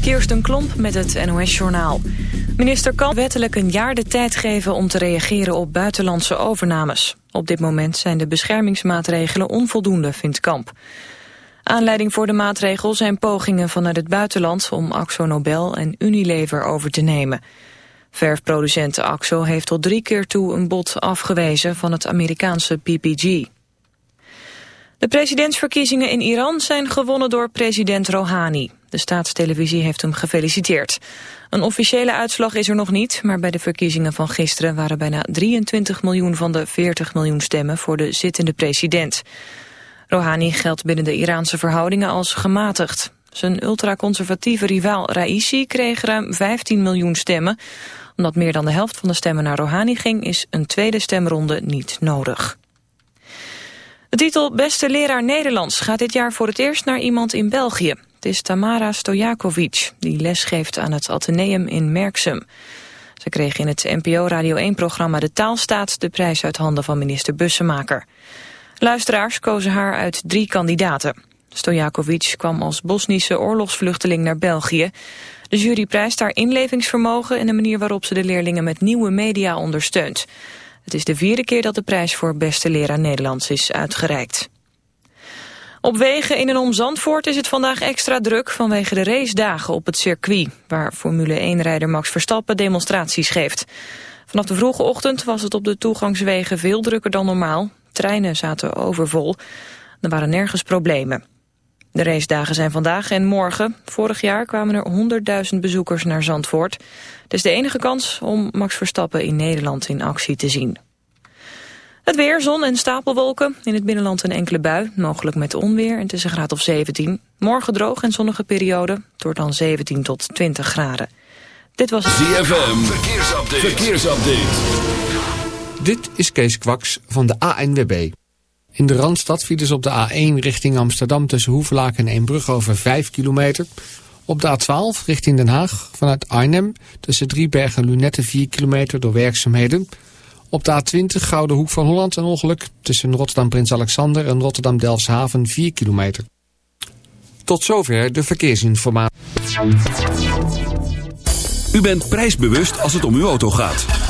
Kirsten Klomp met het NOS-journaal. Minister kan wettelijk een jaar de tijd geven om te reageren op buitenlandse overnames. Op dit moment zijn de beschermingsmaatregelen onvoldoende, vindt Kamp. Aanleiding voor de maatregel zijn pogingen vanuit het buitenland om Axo Nobel en Unilever over te nemen. Verfproducent Axo heeft tot drie keer toe een bod afgewezen van het Amerikaanse PPG. De presidentsverkiezingen in Iran zijn gewonnen door president Rouhani. De staatstelevisie heeft hem gefeliciteerd. Een officiële uitslag is er nog niet, maar bij de verkiezingen van gisteren waren bijna 23 miljoen van de 40 miljoen stemmen voor de zittende president. Rouhani geldt binnen de Iraanse verhoudingen als gematigd. Zijn ultraconservatieve rivaal Raisi kreeg ruim 15 miljoen stemmen. Omdat meer dan de helft van de stemmen naar Rouhani ging, is een tweede stemronde niet nodig. De titel Beste Leraar Nederlands gaat dit jaar voor het eerst naar iemand in België. Het is Tamara Stojakovic, die lesgeeft aan het Atheneum in Merksem. Ze kreeg in het NPO Radio 1-programma De Taalstaat de prijs uit handen van minister Bussemaker. Luisteraars kozen haar uit drie kandidaten. Stojakovic kwam als Bosnische oorlogsvluchteling naar België. De jury prijst haar inlevingsvermogen en de manier waarop ze de leerlingen met nieuwe media ondersteunt. Het is de vierde keer dat de prijs voor beste leraar Nederlands is uitgereikt. Op wegen in en om Zandvoort is het vandaag extra druk vanwege de racedagen op het circuit, waar Formule 1-rijder Max Verstappen demonstraties geeft. Vanaf de vroege ochtend was het op de toegangswegen veel drukker dan normaal. Treinen zaten overvol. Er waren nergens problemen. De racedagen zijn vandaag en morgen. Vorig jaar kwamen er 100.000 bezoekers naar Zandvoort. Het is de enige kans om Max Verstappen in Nederland in actie te zien. Het weer, zon en stapelwolken. In het binnenland een enkele bui, mogelijk met onweer en tussen graad of 17. Morgen droog en zonnige periode, door dan 17 tot 20 graden. Dit was ZFM, verkeersupdate. verkeersupdate. Dit is Kees Kwaks van de ANWB. In de Randstad vielen ze op de A1 richting Amsterdam tussen Hoevelaak en Eembrug over 5 kilometer. Op de A12 richting Den Haag vanuit Arnhem tussen Driebergen en Lunette 4 kilometer door werkzaamheden. Op de A20 Gouden Hoek van Holland een ongeluk tussen Rotterdam Prins Alexander en Rotterdam Delfshaven 4 kilometer. Tot zover de verkeersinformatie. U bent prijsbewust als het om uw auto gaat.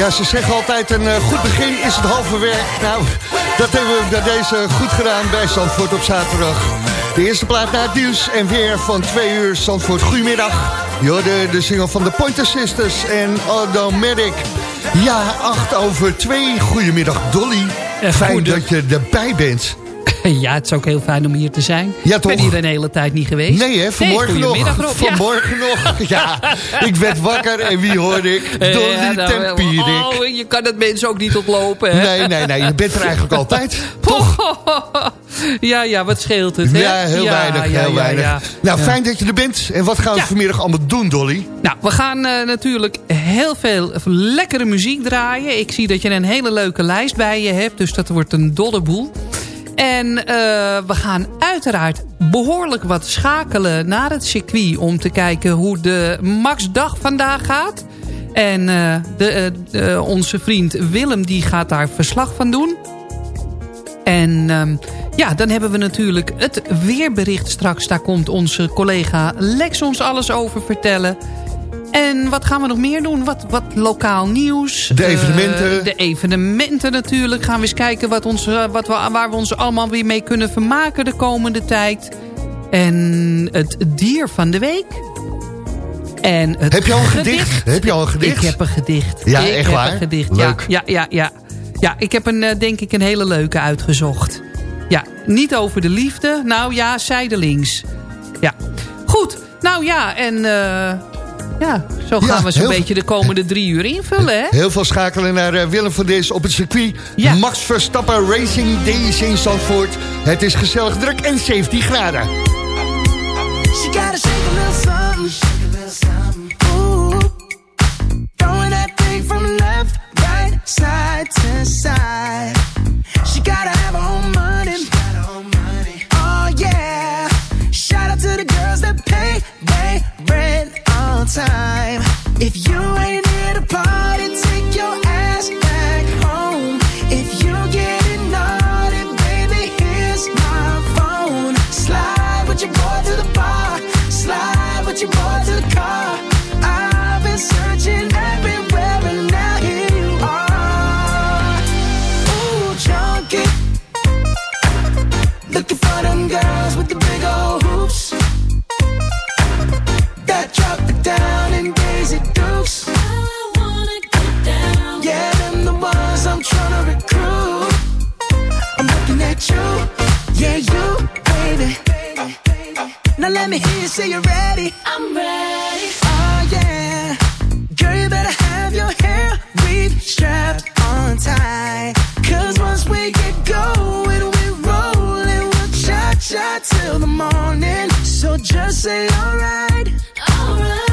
Ja, ze zeggen altijd een eh, goed begin is het halve werk. Nou, dat hebben we bij deze goed gedaan bij Zandvoort op zaterdag. De eerste plaat naar het nieuws en weer van twee uur Zandvoort. Goedemiddag. Je hoorde de single van de Pointer Sisters en Automatic. Ja, acht over twee. Goedemiddag Dolly. Fijn dat je erbij bent. Ja, het is ook heel fijn om hier te zijn. Ja, Ik ben toch? hier een hele tijd niet geweest. Nee, hè? Vanmorgen nog. goedemiddag, Rob. Ja. Vanmorgen nog. Ja, ik werd wakker en wie hoorde ik? Dolly ja, nou, Tempierik. Oh, je kan het mensen ook niet ontlopen, hè? Nee, nee, nee. Je bent er eigenlijk altijd. ja, ja, wat scheelt het, hè? Ja, heel weinig, heel weinig. Nou, fijn dat je er bent. En wat gaan we vanmiddag allemaal doen, Dolly? Nou, we gaan eh, natuurlijk heel veel lekkere muziek draaien. Ik zie dat je een hele leuke lijst bij je hebt. Dus dat wordt een dolle boel. En eh, we gaan uiteraard behoorlijk wat schakelen naar het circuit... om te kijken hoe de Max-dag vandaag gaat. En eh, de, eh, onze vriend Willem die gaat daar verslag van doen. En ehm, ja, dan hebben we natuurlijk het weerbericht straks. Daar komt onze collega Lex ons alles over vertellen. En wat gaan we nog meer doen? Wat, wat lokaal nieuws. De Eh, evenementen. de evenementen natuurlijk. Gaan we eens kijken wat ons, eh, wat we, waar we ons allemaal weer mee kunnen vermaken de komende tijd. En het dier van de week. En het Heb je al een gedicht? Heb je al een gedicht? Ik heb een gedicht. Ja, ik echt heb waar? een gedicht. Leuk. Ja, ja, ja, ja. ja, ik heb een, eh, denk ik een hele leuke uitgezocht. Ja, niet over de liefde. Nou ja, zijdelings. Ja, goed. Nou ja, en eh, ja, zo gaan Ja, we zo'n beetje de komende drie uur invullen, hè? Heel veel schakelen naar eh, Willem van Dis op het circuit. Ja. Max Verstappen Racing Days in Zandvoort. Het is gezellig druk en 17 graden. She gotta shake a little something. Shake a little something. Ooh. Throwing that thing from left, right, side to side. Time. If you ain't Let me hear you say you're ready. I'm ready. Oh, yeah. Girl, you better have your hair weave strapped on tight. Cause once we get going, we're rolling. We'll cha cha till the morning. So just say alright. Alright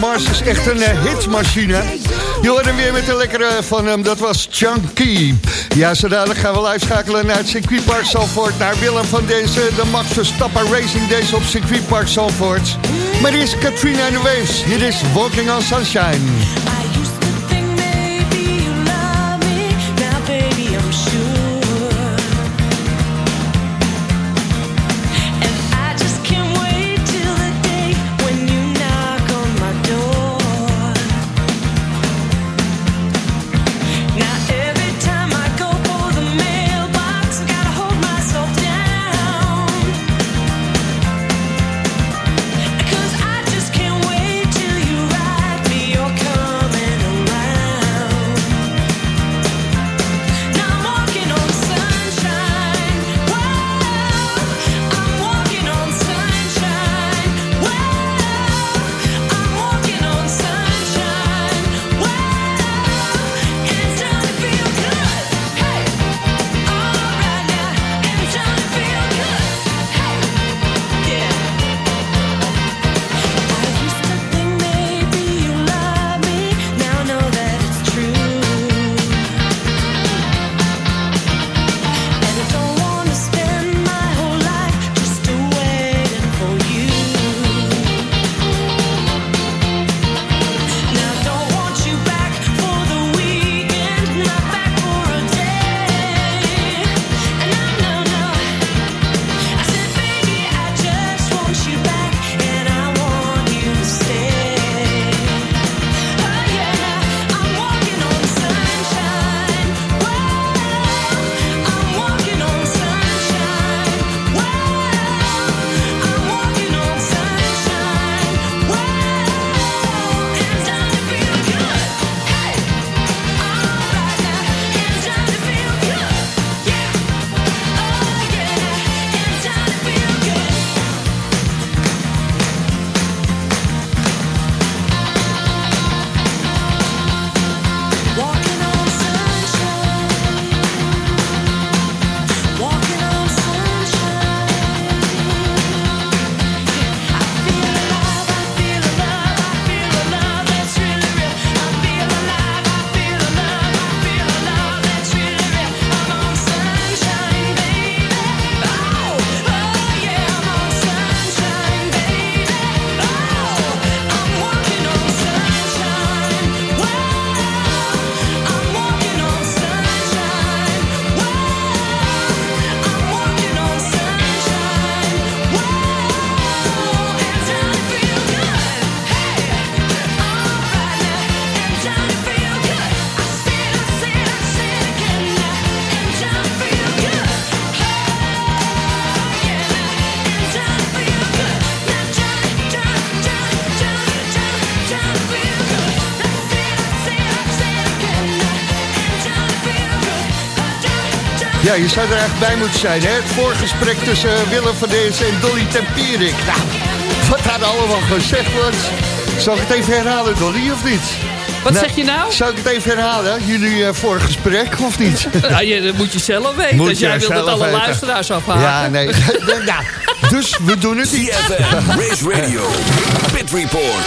Mars is echt een eh, hitmachine. Je hoort hem weer met de lekkere van hem, dat was Chunky. Ja, zo dadelijk gaan we live schakelen naar het circuitpark Zalvoort... naar Willem van deze, de Max Verstappen Racing Days op circuitpark Zalvoort. Maar hier is Katrina in de Waves, hier is Walking on Sunshine. Je zou er eigenlijk bij moeten zijn, hè? Het voorgesprek tussen eh, Willem van Dezen en Dolly Tempierik. Nou, wat daar allemaal gezegd wordt. Zal ik het even herhalen, Dolly, of niet? Wat Nou, zeg je nou? Zou ik het even herhalen, jullie uh, voorgesprek, of niet? Ja, je, dat moet je zelf weten. Moet Als jij je wil dat zelf alle weten. luisteraars afhaken. Ja, nee. ja, dus we doen het niet. CFM, Race Radio, Pit Report.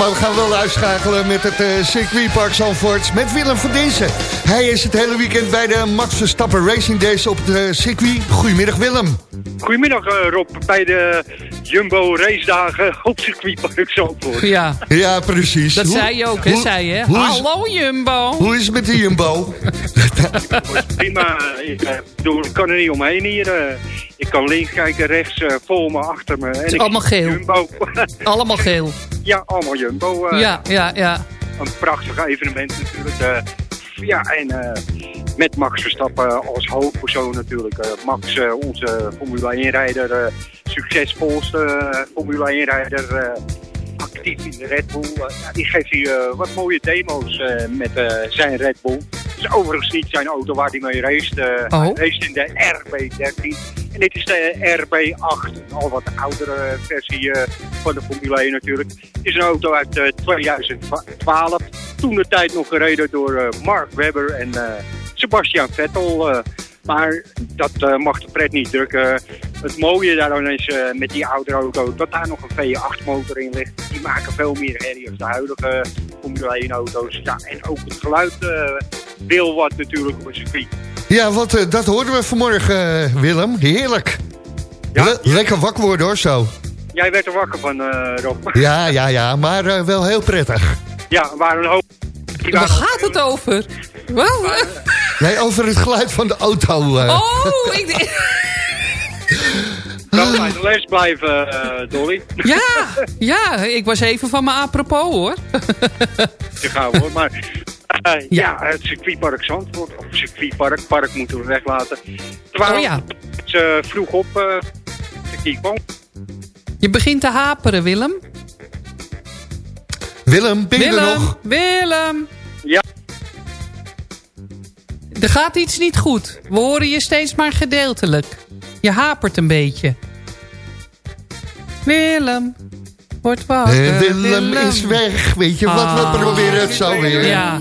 Maar we gaan wel uitschakelen met het uh, circuitpark Zandvoort met Willem van Dezen. Hij is het hele weekend bij de Max Verstappen Racing Days op het uh, circuit. Goedemiddag Willem. Goedemiddag eh, Rob, bij de Jumbo race dagen op circuitpark Zandvoort. Ja, Ja, precies. dat Hoe- zei je ook, hè? hoe- Zei je. hoe is- Hallo Jumbo. Hoe is het met de Jumbo? Prima, eh, ik kan er niet omheen hier. Ik kan links kijken, rechts, eh, voor me, achter me. En ik- allemaal geel. Jumbo. Allemaal geel. ja, allemaal Jumbo. eh. Ja, ja, ja. Een prachtig evenement natuurlijk. eh. ja, en met Max Verstappen als hoofdpersoon natuurlijk. Max, onze Formule 1-rijder, eh, succesvolste Formule 1-rijder... eh, actief in de Red Bull. Ja, die geeft hier wat mooie demo's met zijn Red Bull. Is overigens niet zijn auto waar hij mee race. eh Oh. Hij in de RB13. En dit is de RB8, een al wat oudere versie eh, van de Formule 1 natuurlijk. Het is een auto uit eh, 2012. Toen de tijd nog gereden door eh, Mark Webber en eh, Sebastian Vettel. Maar dat eh, mag de pret niet drukken. Het mooie daaraan is eh, met die oude auto dat daar nog een V8 motor in ligt. Die maken veel meer herrie als de huidige Formule 1 auto's. Ja, en ook het geluid eh wil wat natuurlijk op een circuit. Ja, want dat hoorden we vanmorgen, Willem. Heerlijk. Ja. Le- lekker wakker worden hoor, zo. Jij werd er wakker van, eh, Rob. Ja, ja, ja, maar wel heel prettig. Ja, waren een hoop... Waar gaat het over? Wat? Nee, over het geluid van de auto. eh. Oh, ik... Wel bij de les blijven, eh, Dolly. Ja, ja, ik was even van mijn apropos hoor. Te gauw hoor. Maar eh, ja. het circuitpark Zandvoort, of circuitpark, park moeten we weglaten. Terwijl Oh ja. ze vroeg op eh circuit kwam. Je begint te haperen, Willem. Willem, ben je er Willem, nog? Willem. Ja. Er gaat iets niet goed. We horen je steeds maar gedeeltelijk. Je hapert een beetje. Willem, word wakker. Eh, Willem is weg. Weet je wat, we Ah. proberen het zo weer. Ja.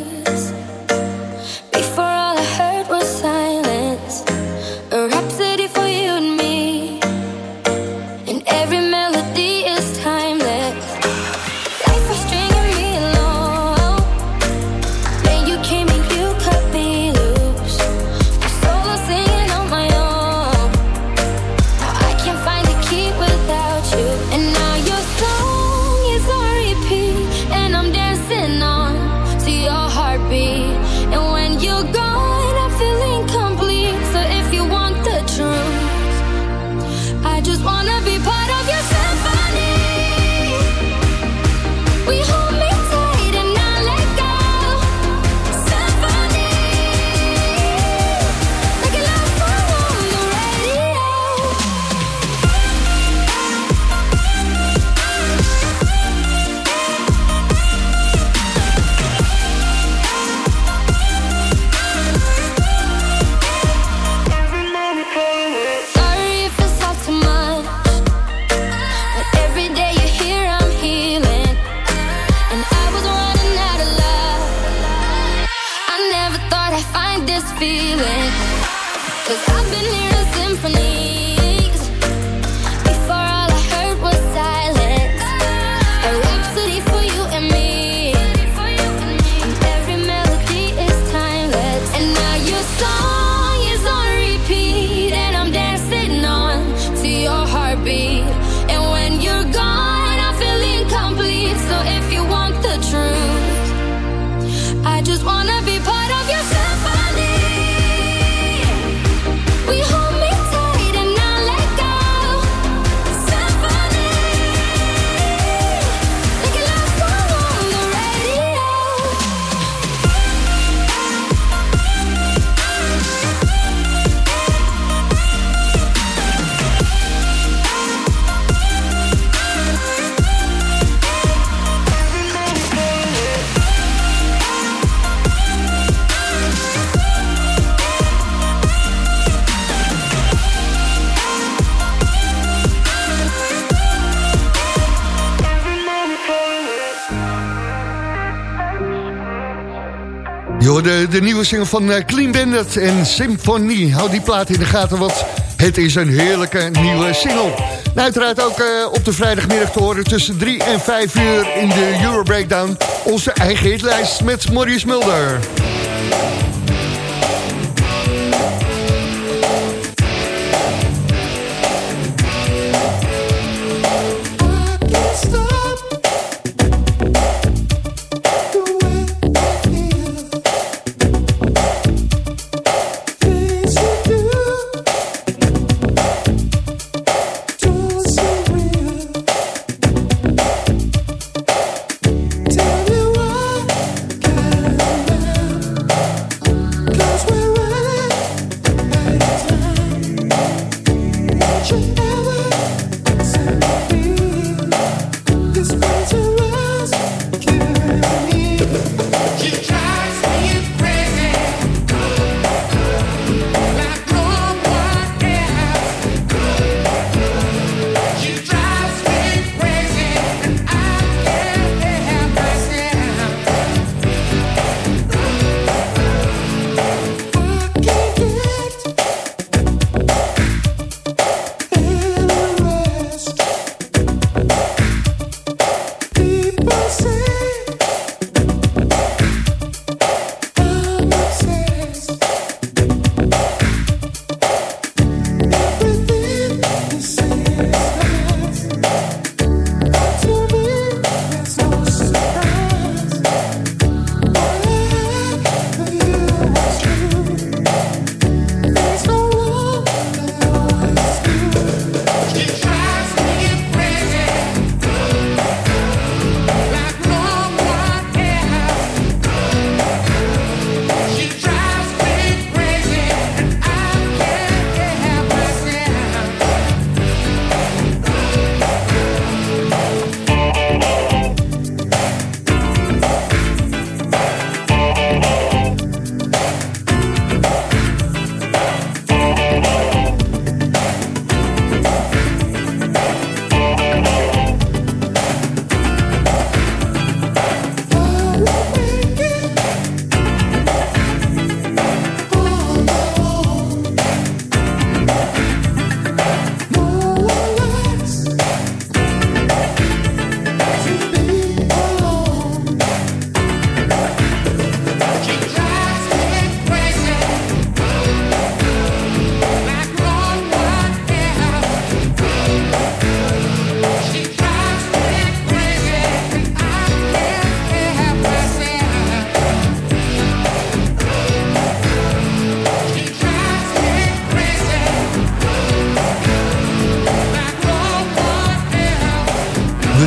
De, nieuwe single van eh, Clean Bandit en Symphony. Hou die plaat in de gaten, want het is een heerlijke nieuwe single. En uiteraard ook eh, op de vrijdagmiddag te horen tussen 3 en 5 uur in de Euro Breakdown. Onze eigen hitlijst met Maurice Mulder.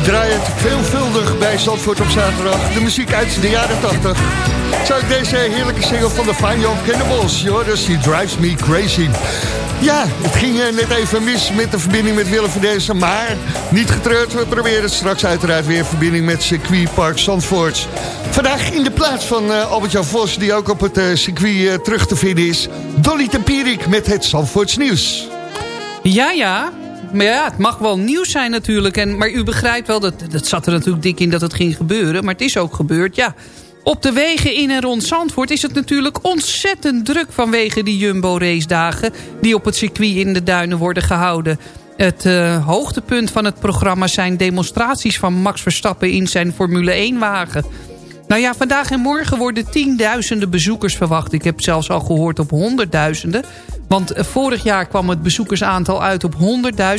Draaien het veelvuldig bij Zandvoort op zaterdag. De muziek uit de jaren 80. Zo ook deze heerlijke single van de Fine Young Cannibals. Joris, die drives me crazy. Ja, het ging eh, net even mis met de verbinding met Willem van Dezen. Maar niet getreurd, we proberen straks uiteraard weer verbinding met circuit Park Zandvoort. Vandaag in de plaats van eh, Albert-Jan Vos, die ook op het eh, circuit terug te vinden is. Dolly Tempierik met het Zandvoorts nieuws. Ja, ja. Maar ja, het mag wel nieuws zijn natuurlijk. En, maar u begrijpt wel, dat, dat zat er natuurlijk dik in dat het ging gebeuren. Maar het is ook gebeurd, ja. Op de wegen in en rond Zandvoort is het natuurlijk ontzettend druk... vanwege die Jumbo-racedagen die op het circuit in de duinen worden gehouden. Het eh, hoogtepunt van het programma zijn demonstraties van Max Verstappen... in zijn Formule 1-wagen. Nou ja, vandaag en morgen worden tienduizenden bezoekers verwacht. Ik heb zelfs al gehoord op honderdduizenden. Want eh, vorig jaar kwam het bezoekersaantal uit op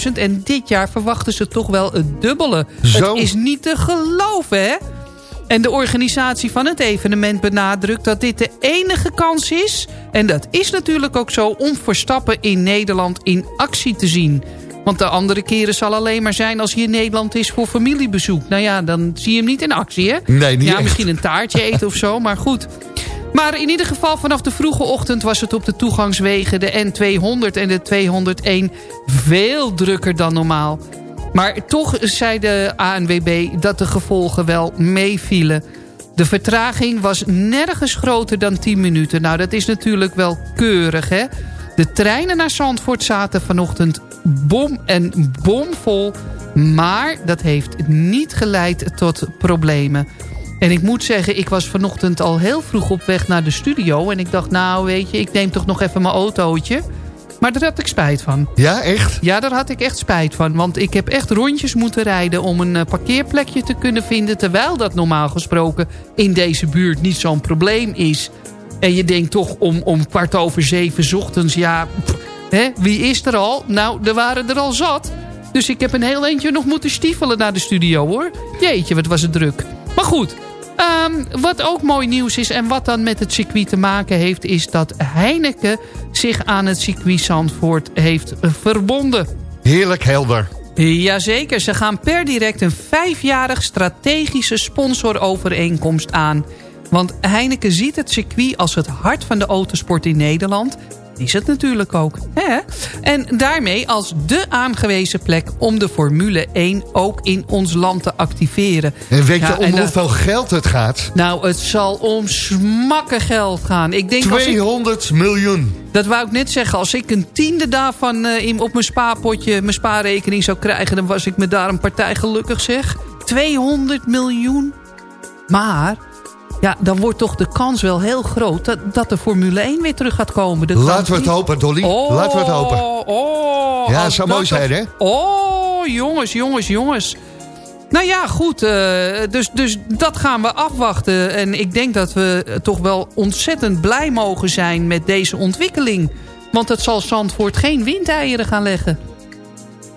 100.000... en dit jaar verwachten ze toch wel het dubbele. Zo. Het is niet te geloven, hè? En de organisatie van het evenement benadrukt dat dit de enige kans is... en dat is natuurlijk ook zo om Verstappen in Nederland in actie te zien. Want de andere keren zal alleen maar zijn als hij in Nederland is voor familiebezoek. Nou ja, dan zie je hem niet in actie, hè? Nee, niet Ja, echt. misschien een taartje eten of zo, maar goed. Maar in ieder geval vanaf de vroege ochtend was het op de toegangswegen... de N200 en de 201 veel drukker dan normaal. Maar toch zei de ANWB dat de gevolgen wel meevielen. De vertraging was nergens groter dan 10 minuten. Nou, dat is natuurlijk wel keurig, hè? De treinen naar Zandvoort zaten vanochtend bom en bomvol. Maar dat heeft niet geleid tot problemen. En ik moet zeggen, ik was vanochtend al heel vroeg op weg naar de studio. En ik dacht, nou weet je, ik neem toch nog even mijn autootje. Maar daar had ik spijt van. Ja, echt? Ja, daar had ik echt spijt van. Want ik heb echt rondjes moeten rijden om een eh, parkeerplekje te kunnen vinden. Terwijl dat normaal gesproken in deze buurt niet zo'n probleem is. En je denkt toch om, om kwart over zeven 's ochtends, ja, pff, hè, wie is er al? Nou, er waren er al zat. Dus ik heb een heel eentje nog moeten stiefelen naar de studio hoor. Jeetje, wat was het druk. Maar goed, ehm, wat ook mooi nieuws is en wat dan met het circuit te maken heeft... is dat Heineken zich aan het circuit Zandvoort heeft eh, verbonden. Heerlijk helder. Jazeker, ze gaan per direct een vijfjarig strategische sponsorovereenkomst aan. Want Heineken ziet het circuit als het hart van de autosport in Nederland. Die is het natuurlijk ook. Hè? En daarmee als de aangewezen plek om de Formule 1 ook in ons land te activeren. En weet Ja, je om en dat- hoeveel geld het gaat? Nou, het zal om smakken geld gaan. Ik denk als ik, 200 miljoen. dat wou ik net zeggen. Als ik een tiende daarvan eh, op mijn spaarpotje, mijn spaarrekening zou krijgen... dan was ik me daar een partij gelukkig zeg. 200 miljoen. Maar, ja, dan wordt toch de kans wel heel groot... dat, dat de Formule 1 weer terug gaat komen. De Laten we het hopen, Dolly. Oh, Laten we het hopen. Oh, Ja, als zou dat mooi zijn, hè? Oh, jongens, jongens, jongens. Nou ja, goed. eh, dus, dus dat gaan we afwachten. En ik denk dat we toch wel ontzettend blij mogen zijn met deze ontwikkeling. Want het zal Zandvoort geen windeieren gaan leggen.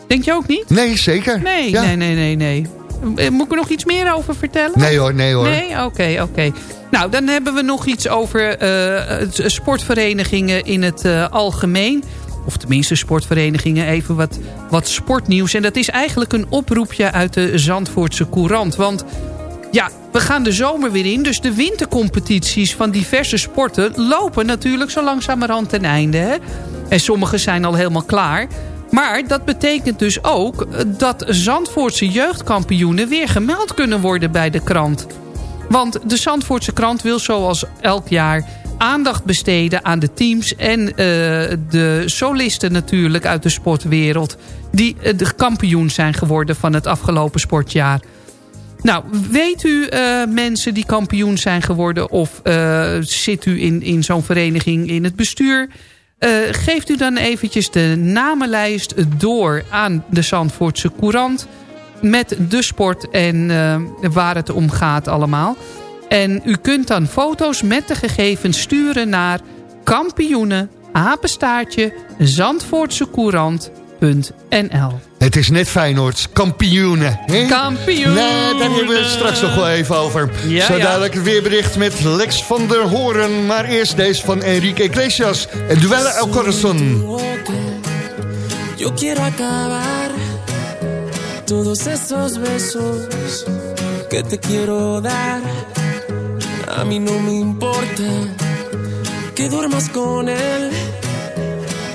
Denk je ook niet? Nee, zeker. Nee, Ja. nee, nee, nee, nee. Eh, Moet ik er nog iets meer over vertellen? Nee hoor, nee hoor. Nee? Oké, oké. Nou, dan hebben we nog iets over eh, het- sportverenigingen in het eh, algemeen. Of tenminste sportverenigingen, even wat, wat sportnieuws. En dat is eigenlijk een oproepje uit de Zandvoortse Courant. Want ja, we gaan de zomer weer in. Dus de wintercompetities van diverse sporten lopen natuurlijk zo langzamerhand ten einde. Hè? En sommige zijn al helemaal klaar. Maar dat betekent dus ook dat Zandvoortse jeugdkampioenen weer gemeld kunnen worden bij de krant. Want de Zandvoortse krant wil zoals elk jaar aandacht besteden aan de teams... en eh, de solisten natuurlijk uit de sportwereld... die eh, de kampioen zijn geworden van het afgelopen sportjaar. Nou, weet u eh, mensen die kampioen zijn geworden... of zit u in, in zo'n vereniging in het bestuur... Eh, geeft u dan eventjes de namenlijst door aan de Zandvoortse Courant... met de sport en eh, waar het om gaat allemaal. En u kunt dan foto's met de gegevens sturen naar kampioenen, apenstaartje, zandvoortsecourant.nl. Het is net Feyenoord. Kampioenen. hè? Kampioenen. Nee, daar hebben we het straks nog wel even over. Ja, Zo ja. dadelijk het weerbericht met Lex van der Hoorn. Maar eerst deze van Enrique Iglesias. En Duelle El Corazon. Yo quiero acabar todos esos besos que te quiero dar. A mí no me importa que duermas con él,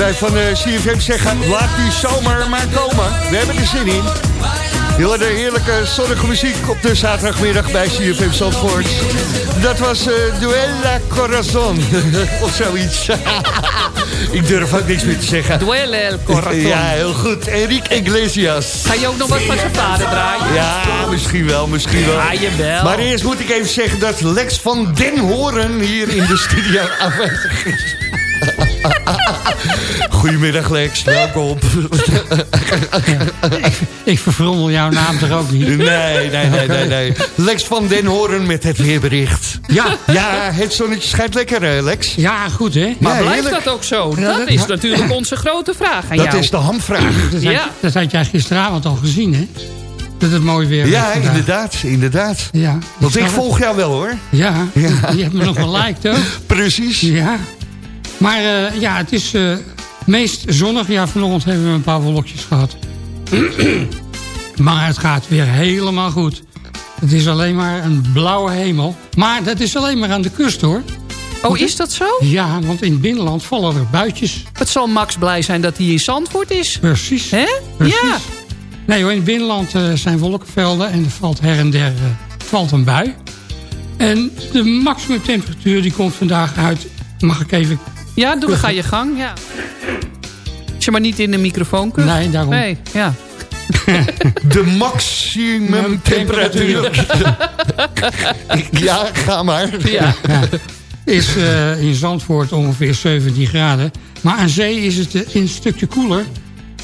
Wij van eh CFM zeggen, laat die zomer maar komen. We hebben er zin in. Je hoorde heerlijke zonnige muziek op de zaterdagmiddag bij CFM Zandvoort. Dat was eh Duella Corazon, of zoiets. Ik durf ook niks meer te zeggen. Duelle el corazon. Ja, heel goed. Enrique Iglesias. Ga je ook nog wat van zijn vader draaien? Ja, misschien wel, misschien wel. Ja, jawel. Maar eerst moet ik even zeggen dat Lex van Den Horen hier in de studio aanwezig is. Goedemiddag Lex, welkom. Ik verfrommel jouw naam toch ook niet? Nee, nee, nee, nee, nee. Lex van Den Horen met het weerbericht. Ja. Ja, het zonnetje schijnt lekker, eh, Lex. Ja, goed hè? Maar Ja, blijft heerlijk. dat ook zo? Dat dat- is natuurlijk onze grote vraag aan Dat jou. is de hamvraag. Dat had, Ja. dat had jij gisteravond al gezien hè? Dat het mooi weer Ja, inderdaad, inderdaad. Ja. Want ik volg jou wel hoor. Ja, Ja. je hebt me nog wel liked hoor. Precies. Ja. Maar eh, ja, het is eh, meest zonnig. Ja, vanochtend hebben we een paar wolkjes gehad. maar het gaat weer helemaal goed. Het is alleen maar een blauwe hemel. Maar dat is alleen maar aan de kust hoor. Oh, is dat zo? Ja, want in het binnenland vallen er buitjes. Het zal Max blij zijn dat hij in Zandvoort is. Precies. Hè? Precies. Ja. Nee hoor, in het binnenland eh, zijn wolkenvelden en er valt her en der valt een bui. En de maximumtemperatuur die komt vandaag uit, mag ik even... Ja, doe, ga je gang. Ja. Als je maar niet in de microfoon kunt. Nee, daarom. Nee, ja. De maximum temperatuur. ja, ga maar. Ja. Ja, is eh, in Zandvoort ongeveer 17 graden. Maar aan zee is het eh, een stukje koeler.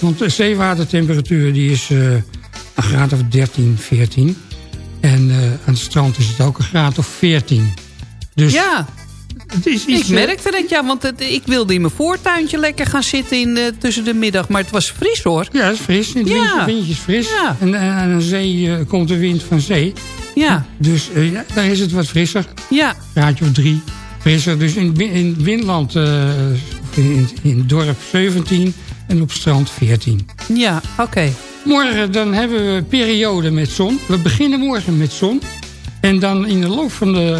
Want de zeewatertemperatuur die is eh, een graad of 13, 14. En eh, aan het strand is het ook een graad of 14. Dus ja, het is iets... ik merkte het, ja, want het, ik wilde in mijn voortuintje lekker gaan zitten in, de- tussen de middag. Maar het was fris hoor. Ja, het is fris. In het Ja. windje, is fris. Ja. En, aan de zee eh, komt de wind van zee. Ja, Dus eh, ja, daar is het wat frisser. ja. Graadje of drie frisser. Dus in, in Winland, eh, of in, in dorp 17 en op strand 14. Ja, oké. Morgen dan hebben we een periode met zon. We beginnen morgen met zon. En dan in de loop van de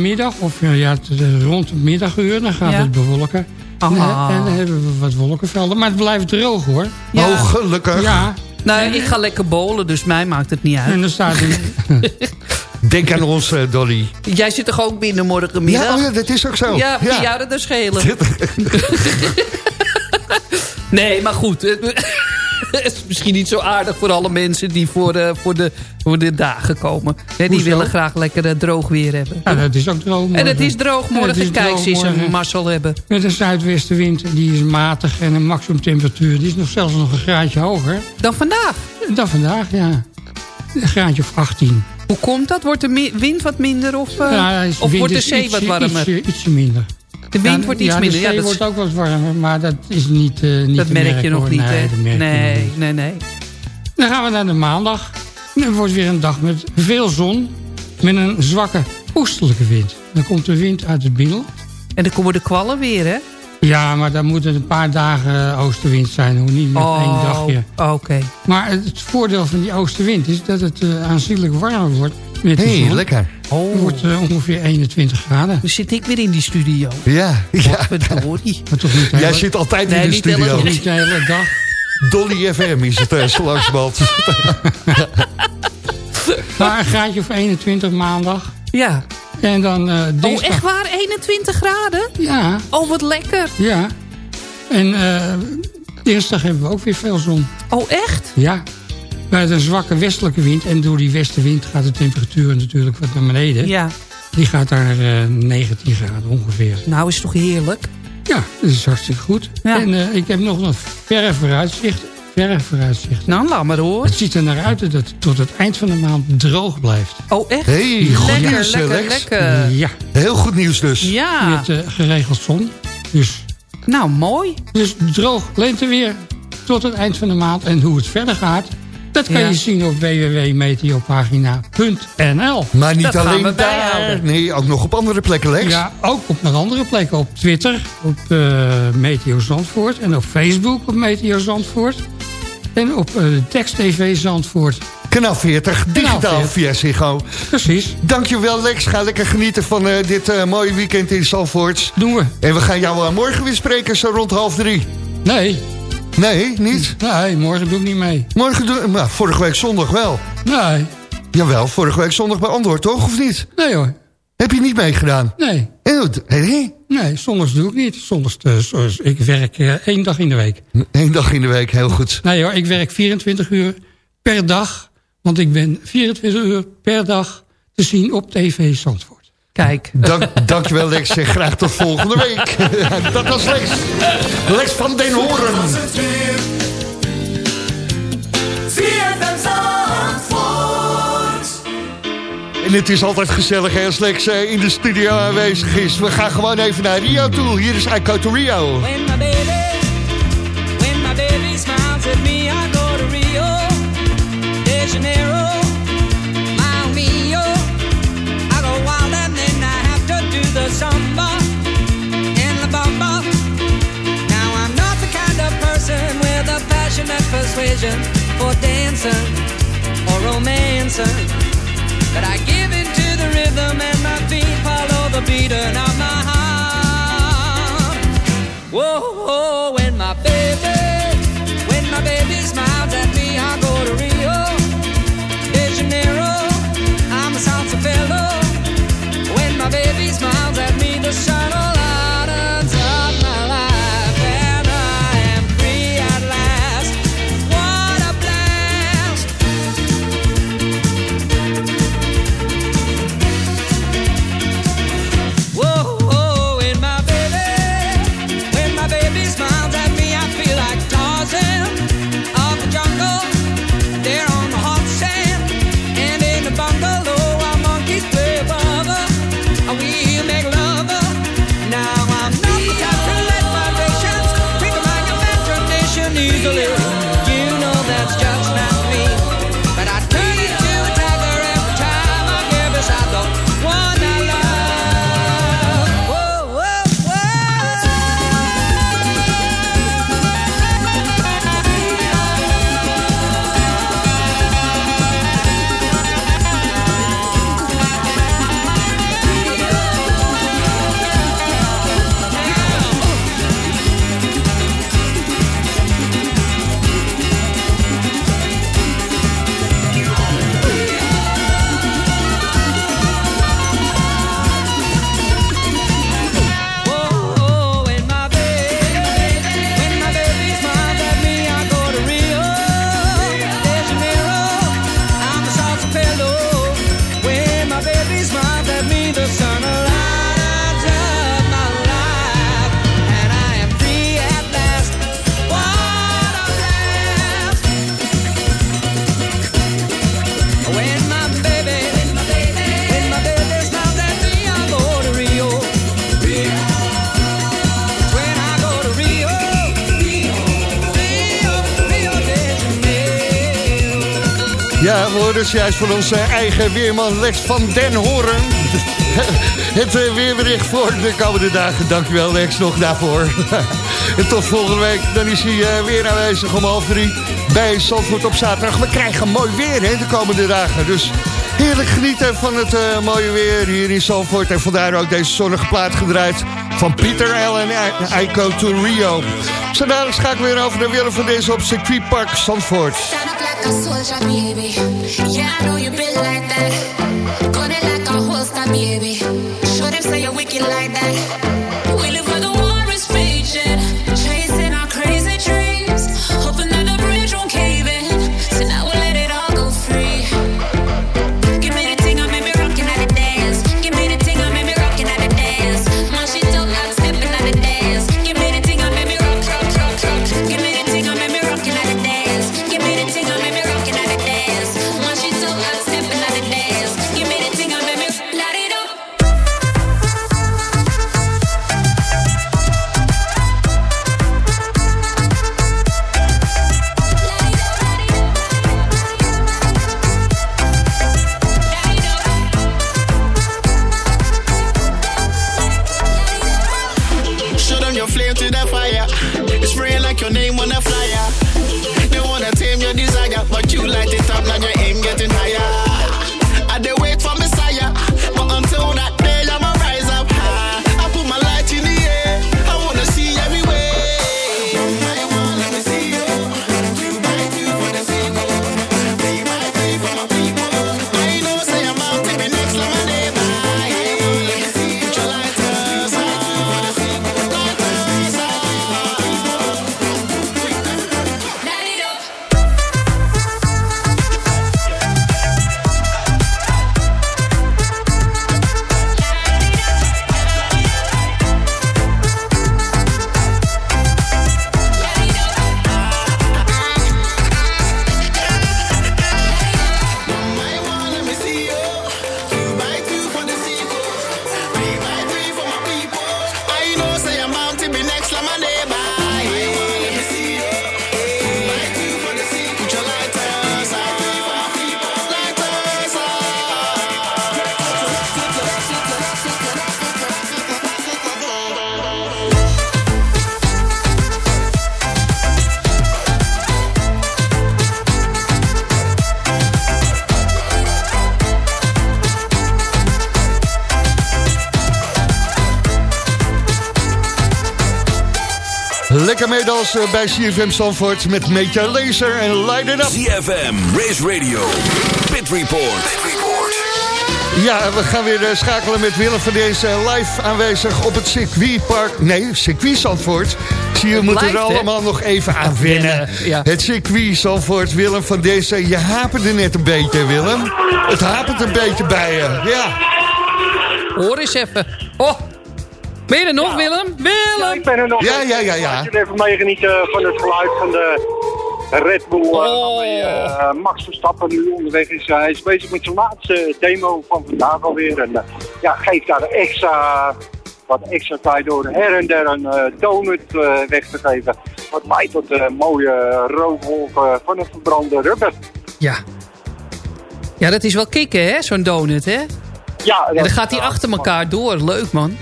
middag, of ja, ja, de- rond het middaguur, dan gaat Ja. het bewolken. En, Ah. en dan hebben we wat wolkenvelden. Maar het blijft droog hoor. Ja. Oh, gelukkig. Ja, Nou, ik ga lekker bowlen, dus mij maakt het niet en uit. dan staat er... Denk aan ons, eh, Dolly. Jij zit toch ook binnen morgenmiddag? Ja, oh ja, dat is ook zo. Ja, wie jou dat er schelen? nee, maar goed. Het is misschien niet zo aardig voor alle mensen die voor, eh, voor, de, voor de dagen komen. Hè, die willen graag lekker eh, droog weer hebben. Ja, dat is ook droog morgen. En het is droog Ja, morgen. is Kijk, ze eens een mazzel hebben. Met een zuidwestenwind, die is matig en een maximumtemperatuur... die is nog zelfs nog een graadje hoger Dan vandaag. dan vandaag, ja. Een graadje of 18. Hoe komt dat? Wordt de wind wat minder of, eh, Ja, is- of wordt de is zee ietsje- wat warmer? Ietsje, ietsje minder. De wind Ja, wordt iets ja, minder. de ja, dat, wordt ook wat warmer, maar dat is niet, eh niet dat te merk je nog hoor. niet, nee, Nee, nee, nee. Dan gaan we naar de maandag. Dan wordt weer een dag met veel zon. Met een zwakke oostelijke wind. Dan komt de wind uit het binnenland. En dan komen de kwallen weer, hè? Ja, maar dan moet het een paar dagen oostenwind zijn. Hoe niet met één dagje. oké. Maar het het voordeel van die oostenwind is dat het eh, aanzienlijk warmer wordt. Met de Hé, zon. lekker. Het wordt eh, ongeveer 21 graden. Dan zit ik weer in die studio. Ja, ja. Maar toch niet Jij zit altijd Nee, in de hele- studio. niet de hele dag. Dolly FM is het uh, zo langzamerhand. Maar een graadje of 21 maandag. Ja. En dan eh Oh, dinsdag. echt waar? 21 graden? Ja, Oh, wat lekker. ja. En eh dinsdag hebben we ook weer veel zon. Oh, echt? Ja. Bij een zwakke westelijke wind. En door die westenwind gaat de temperatuur natuurlijk wat naar beneden. Ja. Die gaat daar eh 19 graden ongeveer. Nou, is toch heerlijk? Ja, dat is hartstikke goed. Ja. En eh, ik heb nog een verre vooruitzicht. Verre vooruitzicht. Nou, laat maar hoor. Het ziet er naar uit dat het tot het eind van de maand droog blijft. Oh, echt? Hey, goed lekker, nieuws, lekker, Lex. lekker. Ja, Heel goed nieuws dus. Ja. met eh, geregeld zon. Dus, Nou, mooi. dus droog lenteweer tot het eind van de maand. En hoe het verder gaat, dat kan Ja. je zien op www.meteopagina.nl. Maar niet Dat gaan we alleen daar. Nee, ook nog op andere plekken, Lex. Ja, ook op nog andere plekken. Op Twitter, op eh, Meteo Zandvoort. En op Facebook op Meteo Zandvoort. En op eh Text TV Zandvoort. Kanaal 40, digitaal 40. via Ziggo. Precies, Dankjewel Lex, ga lekker genieten van eh, dit mooie weekend in Zalvoort. doen we. En we gaan jou morgen weer spreken, zo rond half drie. Nee. Nee, niet? Nee, morgen doe ik niet mee. Morgen doe maar vorige week zondag wel. Nee. Jawel, vorige week zondag bij Antwoord, toch? Of niet? Nee hoor. Heb je niet meegedaan? Nee. Hé? Nee, zondags doe ik niet. Zondags, zoals- ik werk eh, één dag in de week. Eén dag in de week, heel goed. Nee hoor, ik werk 24 uur per dag. Want ik ben 24 uur per dag te zien op TV Zandvoort. Kijk. Dank, dankjewel Lex en graag tot volgende week. Dat was Lex. Lex van den Horen. En het is altijd gezellig hè, als Lex eh, in de studio aanwezig is. We gaan gewoon even naar Rio toe. Hier is I Go to Rio. When persuasion for dancing or romancing. But I give into the rhythm and my feet follow the beating of my heart. Whoa, whoa, when my baby, when my baby smiles at me, I go to Rio de Janeiro. I'm a salsa fellow. When my baby smiles at me, the sun Juist van onze eigen weerman Lex van den Horen. Het eh, weerbericht voor de komende dagen. Dankjewel Lex nog daarvoor. En tot volgende week. Dan is hij eh, weer aanwezig om half drie bij Zandvoort op zaterdag. We krijgen mooi weer hè, de komende dagen. Dus heerlijk genieten van het eh, mooie weer hier in Zandvoort. En vandaar ook deze zonnige plaat gedraaid van Pieter L. en I, I Go to Rio. Zo ga ik weer over naar Willem van deze op Circuit Park Zandvoort. Like a soldier, baby. Yeah, I know you been like that. Gun it like a holster, baby. Show them say you're wicked like that. Lekker meedansen bij CFM Stanford met Meetje Laser en Light It Up. CFM, Race Radio, Pit Report. Ja, we gaan weer eh, schakelen met Willem van deze live aanwezig op het circuitpark. Nee, circuit Zandvoort. Zie je, we moeten er allemaal nog even aan wennen. Ja. Het circuit Zandvoort, Willem van deze. Je haperde net een beetje, Willem. Het hapert een beetje bij je, ja. Hoor eens even. Oh, ben je er nog, Willem? Ja, Willem! ik ben er nog. Ja, ja, ja, ja. Laat jullie even meegenieten van het geluid van de Red Bull. eh, Oh. eh, Max Verstappen nu onderweg is. Hij is bezig met zijn laatste demo van vandaag alweer. En eh, ja, geeft daar extra, wat extra tijd door her en der een eh, donut eh, weg te geven. Wat leidt tot eh, mooie rookwolken van een verbrande rubber. Ja. Ja, dat is wel kicken, hè, zo'n donut, hè? Ja, En dan gaat hij achter elkaar door. Leuk, man.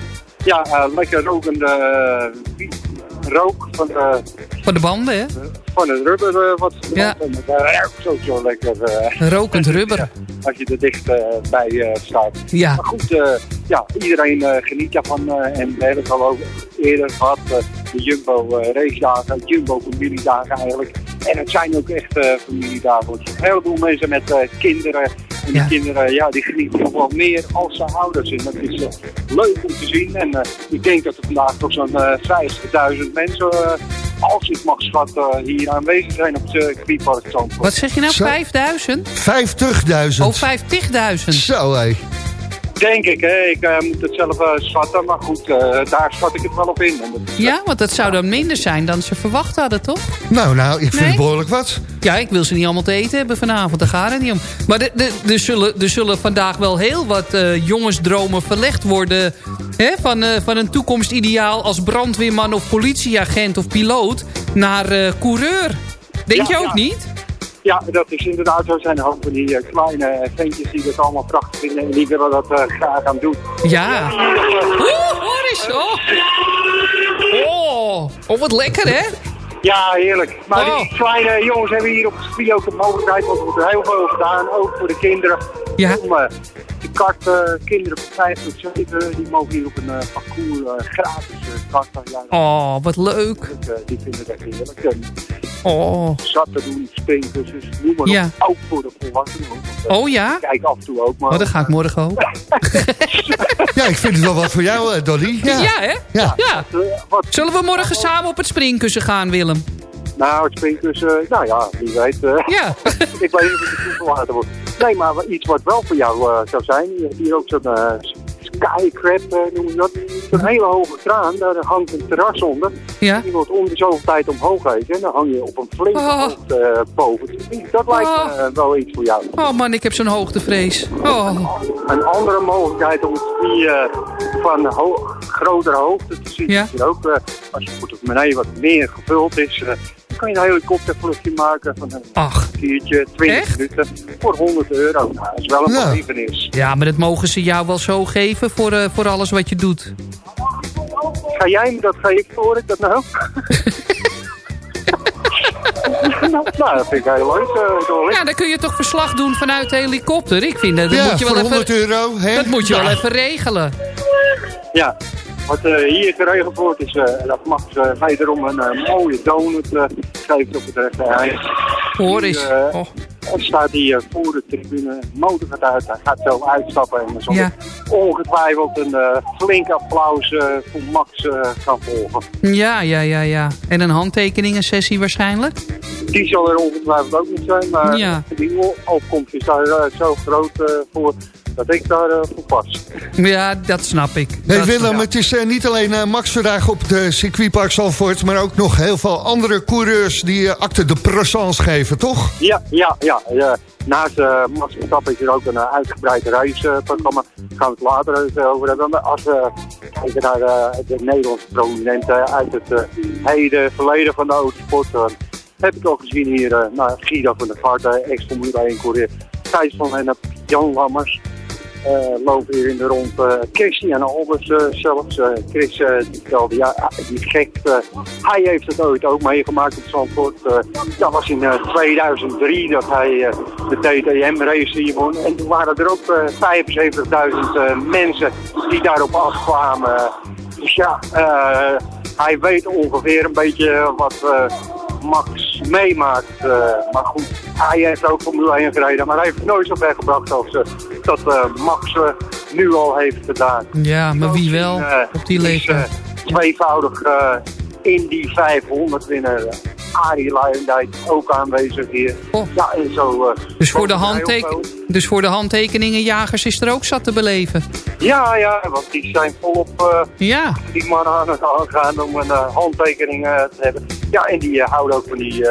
Ja, eh, lekker rokende eh, rook van de, Van de banden, hè? Van het rubber eh, wat Ja. ruikt ook zo lekker eh, Rokend rubber. als je er dicht eh, bij eh, staat. Ja. Maar goed, eh, ja, iedereen eh, geniet daarvan eh, en we hebben het al over eerder gehad, eh, de Jumbo eh, race dagen, Jumbo familiedagen eigenlijk. En het zijn ook echt eh familiedagen, want een heleboel mensen met eh, kinderen. En die Ja. kinderen, ja, die genieten nog wel meer als ze ouders. En dat is eh, leuk om te zien. En eh, ik denk dat er vandaag toch zo'n eh 50.000 mensen, eh, als ik mag schatten, hier aanwezig zijn op het circuitpark Zandvoort. Wat zeg je nou, Zo. 5000? 50.000. Oh, 50.000. Zo, hé. Denk ik, hè. Ik eh, moet het zelf eh, schatten, maar goed, eh, daar schat ik het wel op in. Ja, want dat zou dan minder zijn dan ze verwacht hadden, toch? Nou, nou, ik vind Nee? het behoorlijk wat. Ja, ik wil ze niet allemaal te eten hebben vanavond. Daar gaat het niet om. Maar de- de- er zullen, er zullen vandaag wel heel wat eh, jongensdromen verlegd worden... Hè, van, eh, van een toekomstideaal als brandweerman of politieagent of piloot... naar eh, coureur. Denk Ja, je ook ja. niet? Ja, dat is inderdaad zo. zijn een hoop van die eh, kleine ventjes die dat allemaal prachtig vinden en die willen dat eh, graag gaan doen. Ja. Oeh, hoor eens. Oh. Oh. oh, wat lekker, hè? Ja, heerlijk. Maar Oh. die kleine jongens hebben hier op het circuit ook de mogelijkheid, want er wordt heel veel gedaan, ook voor de kinderen. Ja. Om eh, de karten, kinderen van 5 tot 7, die mogen hier op een eh, parcours eh, gratis uh, karten. Oh, wat leuk. eh, die vinden dat heerlijk. En Oh. zat te doen, springkussens, noem maar Ja. op. Ook voor de volwassenen. eh, Oh ja? ik Kijk af en toe ook, maar... Oh, dat ga ik morgen ook. Ja, ik vind het wel wat voor jou, eh, Dolly. Ja, Ja. hè? Ja. Ja. Eh, Zullen we morgen samen op het springkussen gaan, Willem? nou, het springkussen, nou ja, wie weet. eh, Ja. ik weet niet of het te toegelaten wordt. Nee, maar iets wat wel voor jou eh, zou zijn. Hier ook zo'n eh, skycrab, eh noem je dat. Zo'n hele hoge kraan, daar hangt een terras onder. Ja. Die wordt om de zoveel tijd omhoog gegeven. En dan hang je op een flinke Oh. hoogte boven. Dat lijkt me eh, wel iets voor jou. Oh man, ik heb zo'n hoogtevrees. Oh. Een andere mogelijkheid om eh, van ho grotere hoogte te zien. Ja. is ook, als je portemonnee wat meer gevuld is, dan kan je een helikoptervluchtje maken van een Ach. kwartiertje, 20 Echt? minuten voor 100 euro. Nou, dat is wel een Ja. believenis. Ja, maar dat mogen ze jou wel zo geven voor, eh, voor alles wat je doet. Ga jij me dat geven, hoor ik dat nou? nou, dat vind ik heel leuk, eh. Ja, dan kun je toch verslag doen vanuit de helikopter. Ik vind dat, dat Ja, moet je wel 100 even, euro. Hè? dat moet je wel even regelen. Ja, wat eh, hier geregeld wordt is eh, dat Max uh, wederom een eh, mooie donut eh, geeft op het rechte eind. Hoor eens. Eh, Oh. Er staat hier voor de tribune, motor gaat uit, hij gaat zo uitstappen en zal Ja. ongetwijfeld een eh, flink applaus eh, voor Max eh, gaan volgen. Ja, ja, ja, ja. En een handtekeningensessie waarschijnlijk? Die zal er ongetwijfeld ook niet zijn, maar Ja. die opkomst is daar eh, zo groot eh, voor dat ik daar eh, voor pas. Ja, dat snap ik. Hey Dat- Willem, het is eh, niet alleen eh, Max vandaag op de circuitpark Zandvoort... maar ook nog heel veel andere coureurs die acte de présence geven, toch? Ja, ja, ja. ja. Naast uh, Max Verstappen is er ook een uh, uitgebreid raceprogramma. Daar gaan we het later even over hebben. Maar als we kijken naar uh, de Nederlandse prominenten uit het uh, heden, verleden van de autosport... Uh, heb ik al gezien hier uh, nou, Guido van der Vaart, ex-Formule 1 coureur. Thijs van Hennep, Jan Lammers. Uh, lopen hier in de rond. Uh, Christian Albers uh, zelfs. Chris die vertelde, ja, die is gek. hij heeft het ooit ook meegemaakt op Zandvoort. dat was in 2003 dat hij de DTM-race hier won. En toen waren er ook 75.000 mensen die daarop afkwamen. Dus ja, hij weet ongeveer een beetje wat eh, Max meemaakt. Eh, maar goed, hij heeft ook Formule 1 gereden, maar hij heeft nooit zo ver gebracht als eh, dat eh, Max eh, nu al heeft gedaan. Ja, maar wie wel op die leeftijd? tweevoudig eh Indy 500 winnaar. Arie Luijendijk ook aanwezig hier. Ja, en zo... eh, Dus voor, de handteken dus voor de handtekeningenjagers is er ook zat te beleven. Ja, ja, want die zijn volop eh, Ja. die mannen aan het aangaan om een eh, handtekening te hebben. Ja, en die houden ook van die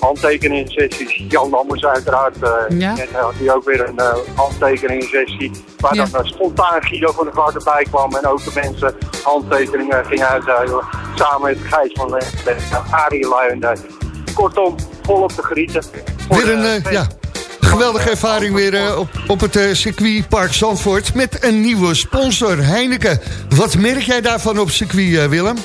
handtekeningssessies. Jan Lammers uiteraard. eh Ja. Net had hij ook weer een uh, handtekeningssessie. Waar Ja. dan spontaan Guido van der Vaart erbij kwam. En ook de mensen handtekeningen gingen uitdelen. Samen met Gijs van Leeuwen en Arie Luijendijk. Kortom, volop te genieten. Voor Weer een, eh, ja, geweldige ervaring weer eh, op, op het eh, circuitpark Zandvoort... met een nieuwe sponsor, Heineken. Wat merk jij daarvan op circuit, eh, Willem?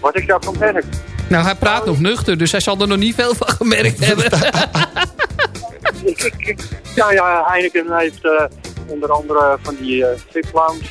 Wat ik daarvan merk. Nou, hij praat nog nuchter, dus hij zal er nog niet veel van gemerkt hebben. ik, ik, ik- ja, ja, Heineken heeft eh, onder andere van die eh VIP Lounge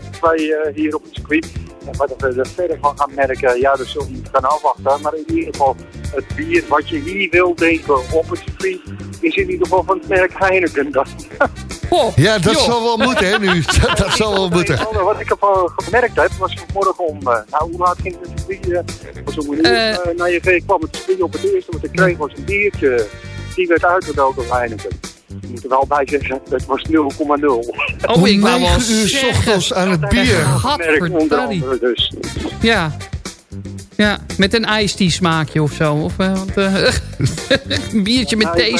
eh, twee eh, hier op het circuit. En wat we er verder van gaan merken, ja, dat zullen we niet gaan afwachten. Maar in ieder geval, het bier wat je hier wil drinken op het circuit, is in ieder geval van het merk Heineken. Dat, Ja, dat joh. zal wel moeten, hè, nu. Dat, dat zal wel moeten. Wat ik ervan gemerkt heb, was vanmorgen om, eh, nou hoe laat ging het circuit? eh, was om een uur Eh. eh, na je kwam het circuit op het eerste wat ik kreeg was een biertje. Die werd uitgedeeld door Heineken. Ik moet er wel bij zeggen, het was 0,0. Oh, ik wou wel uur 's ochtends aan het bier. Andere dus. Ja. Ja, met een iced smaakje of zo. Of eh, wat, eh, een biertje met Nou, ik-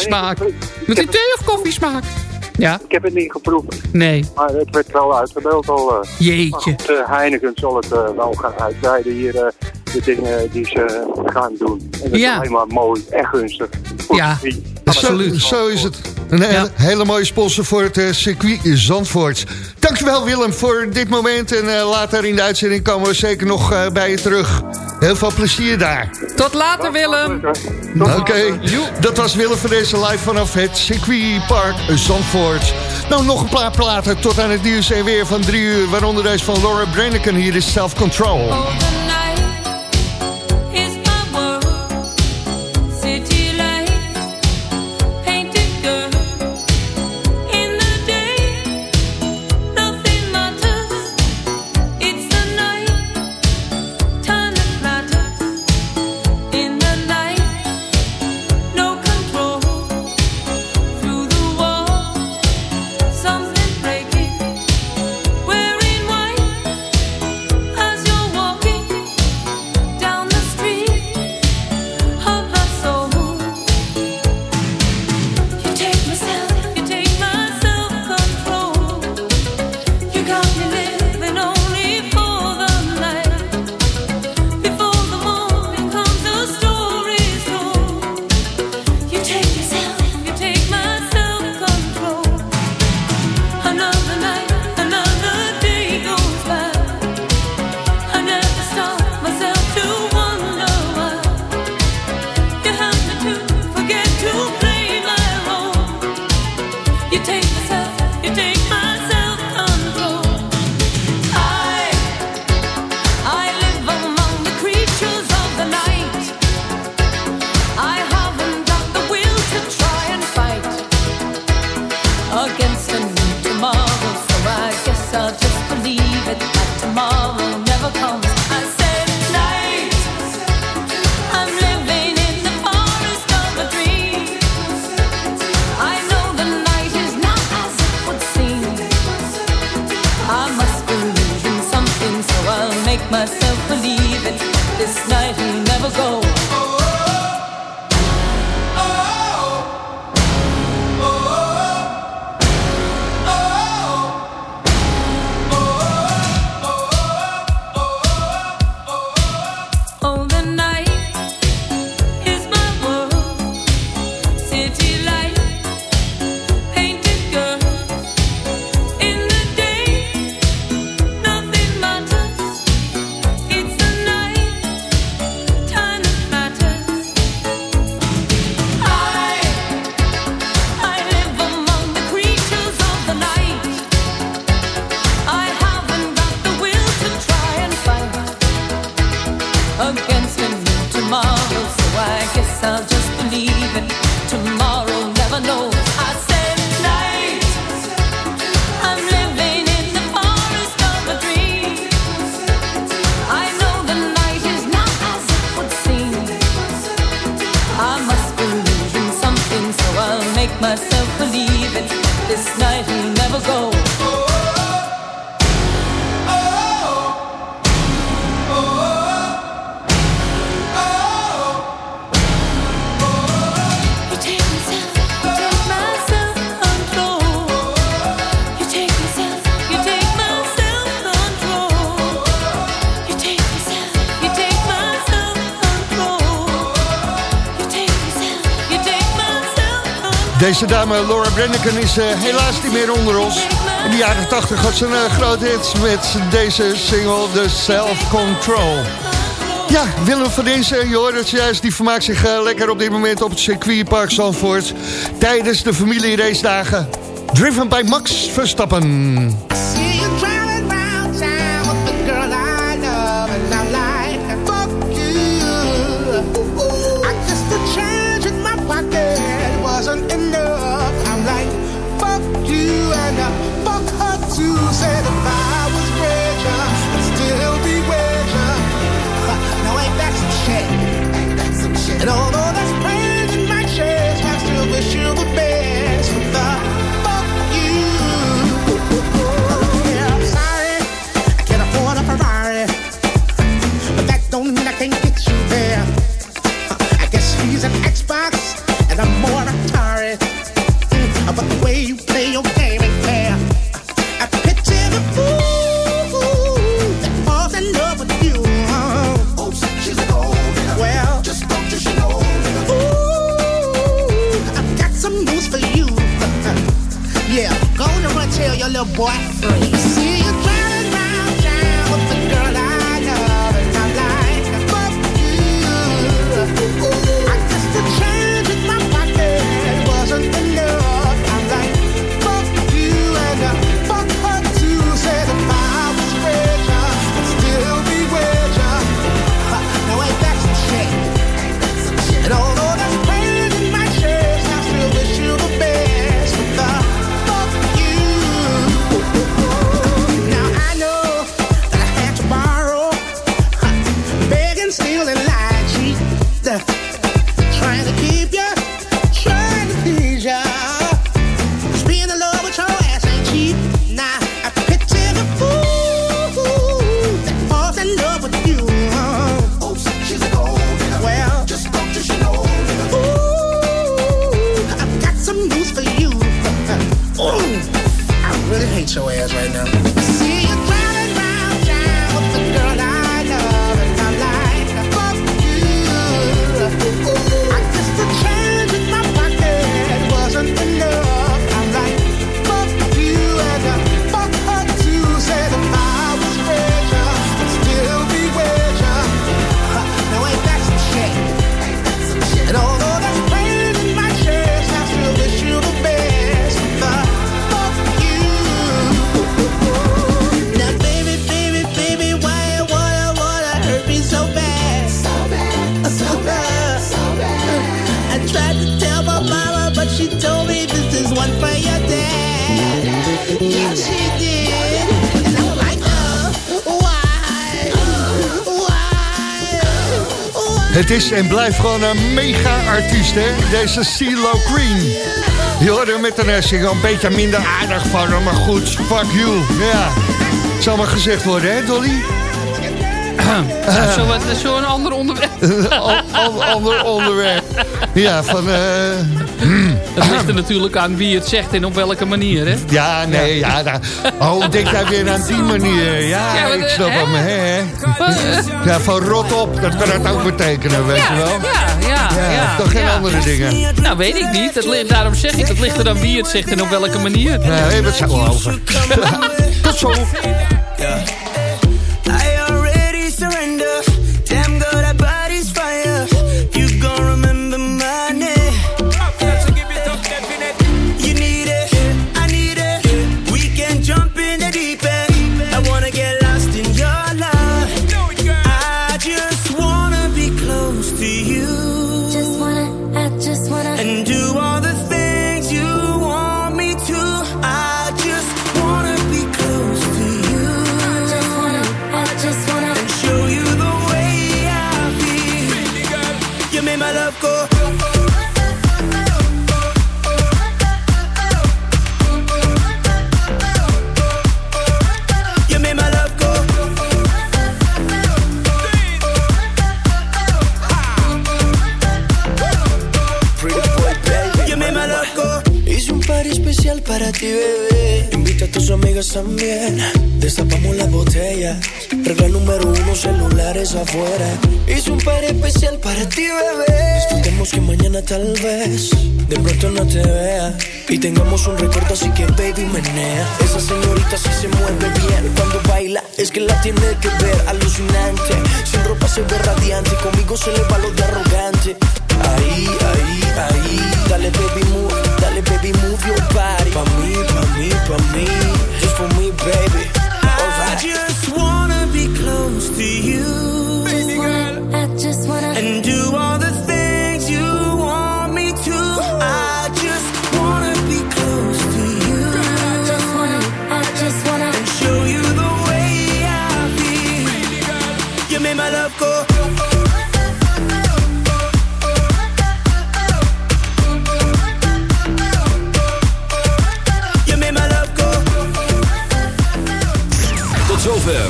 ik Met een thee- of koffiesmaak. Ja, Ik heb het niet geproefd, nee. maar het werd wel uitgedeeld al. eh. Maar Jeetje. goed, eh, Heineken zal het wel gaan uitbreiden hier, eh, de dingen die ze gaan doen. En dat Ja. is alleen maar mooi en gunstig. Voor Ja. Absoluut. Zo, zo is het. Een hele, hele mooie sponsor voor het eh, circuit Zandvoort. Dankjewel Willem voor dit moment. En eh, later in de uitzending komen we zeker nog eh, bij je terug. Heel veel plezier daar. Tot later, Willem. Oké, dat was Willem van deze live vanaf het circuitpark Zandvoort. Nou, nog een paar platen tot aan het nieuws en weer van drie uur. Waaronder deze van Laura Branigan. Hier is Self Control. Laura Brenneken is eh, helaas niet meer onder ons. In de jaren 80 had ze een eh, groot hit met deze single, The Self Control. Ja, Willem van Dinsen, je hoort het juist, die vermaakt zich eh, lekker op dit moment op het circuitpark Zandvoort. Tijdens de familieracedagen. Driven by Max Verstappen. right See? Het is en blijft gewoon een mega-artiest, hè? Deze CeeLo Green. Je hoorde hem met een hersing een beetje minder aardig van hem, maar goed, fuck you. Ja, zal maar gezegd worden, hè Dolly? Zo Zo'n ander onderwerp. ander onderwerp. Ja, van... eh. Dat ligt er natuurlijk aan wie het zegt en op welke manier, hè? Ja, nee, ja. oh, denk jij weer aan die manier? Ja, ik snap hem, hè? Ja, van rot op, dat kan dat ook betekenen, weet je wel? Ja, ja, ja. Toch geen andere dingen? Nou, weet ik niet. Het, daarom zeg ik, dat ligt er dan wie het zegt en op welke manier. Nee, wat zou over. Tot zo. Hice un par especial para ti, bebé. Disfrutemos que mañana tal vez de pronto no te vea. Y tengamos un recuerdo, así que baby menea. Esa señorita sí se mueve bien. Cuando baila, es que la tiene que ver alucinante. Sin ropa se ve radiante. Conmigo se le va lo de arrogante. Ahí, ahí, ahí. Dale baby move, dale baby move your body. Pa' mí, pa' mí, pa' mí. Just for me, baby. I just wanna be close to you.